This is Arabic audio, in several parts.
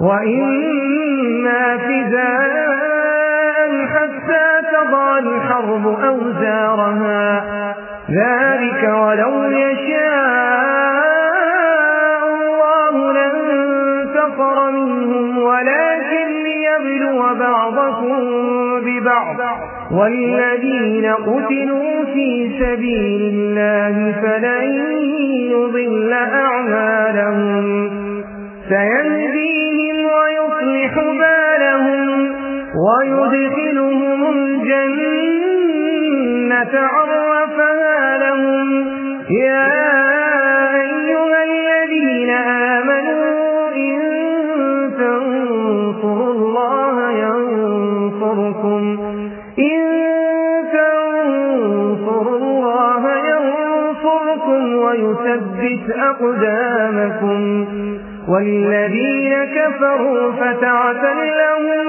وإنا فداء حتى تضع الحرب أوزارها. ذلك ولو يشاء الله لانتصر منهم ولكن ليبلو بعضكم ببعض. والذين قتلوا في سبيل الله فلن يضل أعمالهم. سيهديهم ويدخلهم الجنة عرفها لهم. يا أيها الذين آمنوا إن تنصروا الله ينصركم. إن تنصروا الله ينصركم ويثبت أقدامكم. والذين كفروا فتعتا لهم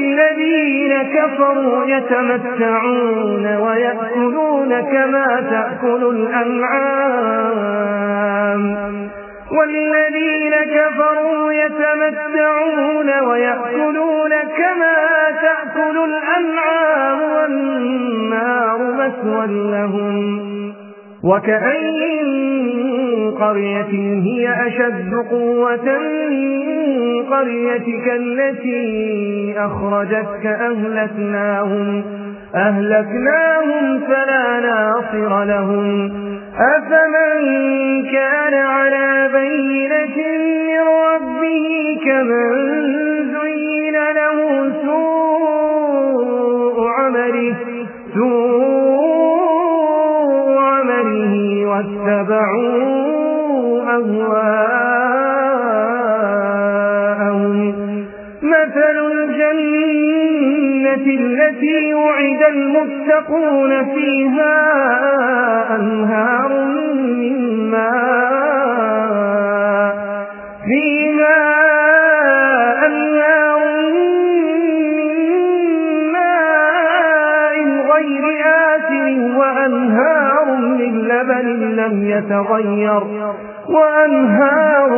والذين كفروا يتمتعون ويأكلون كما تأكل الأنعام. والذين كفروا يتمتعون ويأكلون كما تأكل الأنعام والنار مسوى لهم. وكأي قرية هي أشد قوة قريتك التي أخرجتك أهلكناهم أهلكناهم فلا ناصر لهم. أفمن كان على بينة من ربه كمن التي وعد المتقون فيها أنهار من ماء. فيها أنهار من ماء غير آسر وأنهار من لبن لم يتغير. وأنهار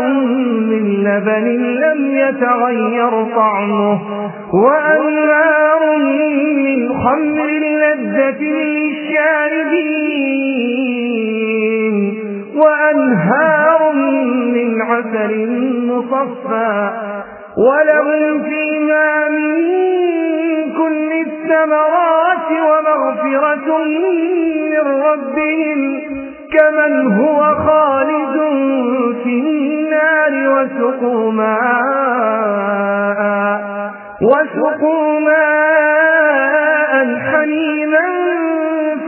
لبن لم يتغير طعمه وأنهار من خمر لذة للشاربين وأنهار من عسل مصفى ولهم فيها من كل الثمرات ومغفرة من ربهم كمن هو وسقوا ماء وسقوا ماء حميما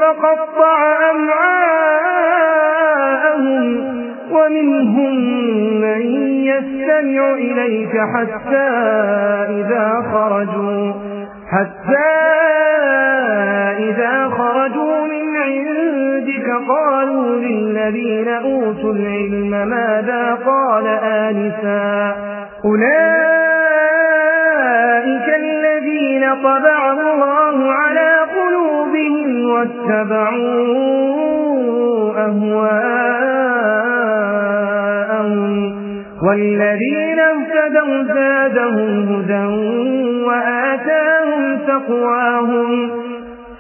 فقطع أمعاءهم ومنهم من يستمع إليك حتى إذا خرجوا حتى قالوا للذين أوتوا العلم ماذا قال آنسا أولئك الذين طبع الله على قلوبهم واتبعوا أهواءهم والذين اهتدوا زادهم هدى وآتاهم تقواهم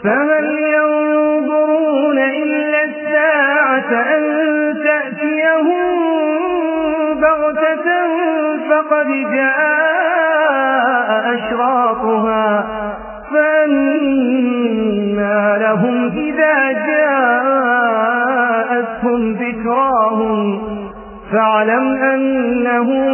فهل أن تأتيهم بغتة فقد جاء أشراطها فأنا لهم إذا جاءتهم ذكراهم فاعلم أنه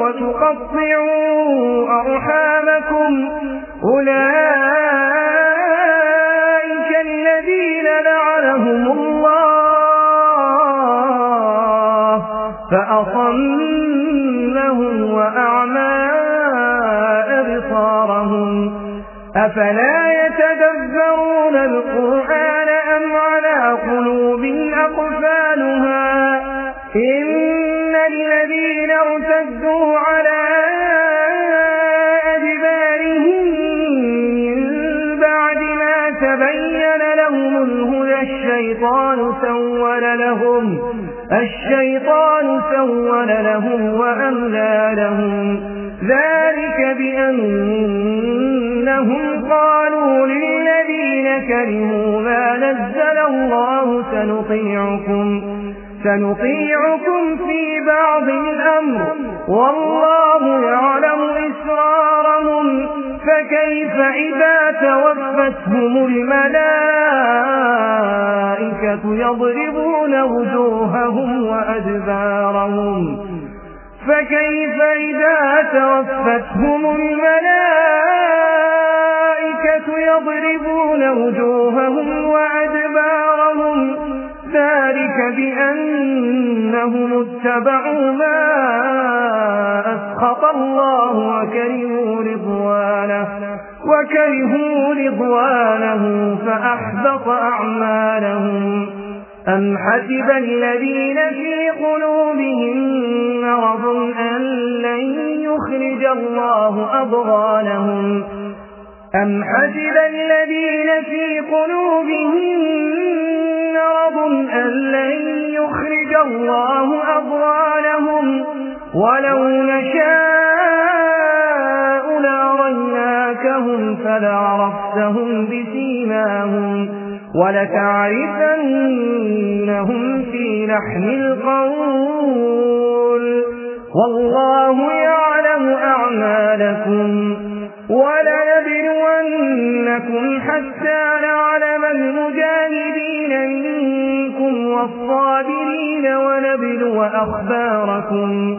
وتقطعوا أرحامكم. أولئك الذين لعنهم الله فأصمهم وأعمى أبصارهم. أفلا يتدبرون القرآن؟ تبين لهم الهدى الشيطان سول لهم. الشيطان سول لهم وأملى لهم. ذلك بأنهم قالوا للذين كرهوا ما نزل الله سنطيعكم سنطيعكم في بعض الأمر. والله يعلم فكيف إذا توفتهم الملائكة يضربون وجوههم وأدبارهم. فكيف إذا توفتهم الملائكة يضربون وجوههم وأدبارهم؟ ذلك بأنهم اتبعوا ما أسخط الله وكرهوا رضوانه. وكرهوا رضوانه فأحبط أعمالهم. أم حسب الذين في قلوبهم مرض أن لن يخرج الله أضغانهم؟ أم حسب الذين في قلوبهم مرض أن لن يخرج الله أضغانهم؟ ولو نشاء فلعرفتهم بسيماهم ولتعرفنهم في لحن القول. والله يعلم أعمالكم ولنبلونكم حتى نعلم المجاهدين منكم والصابرين ونبلو أخباركم.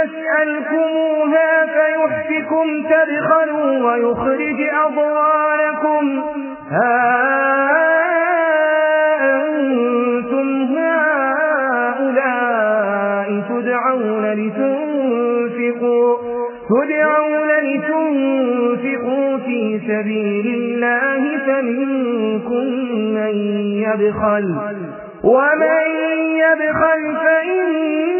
يسألكموها فيحفكم تدخلوا ويخرج أضوالكم ها أنتم هؤلاء تدعون لتنفقوا تدعون لتنفقوا في سبيل الله فمنكم من يبخل. ومن يبخل فإنما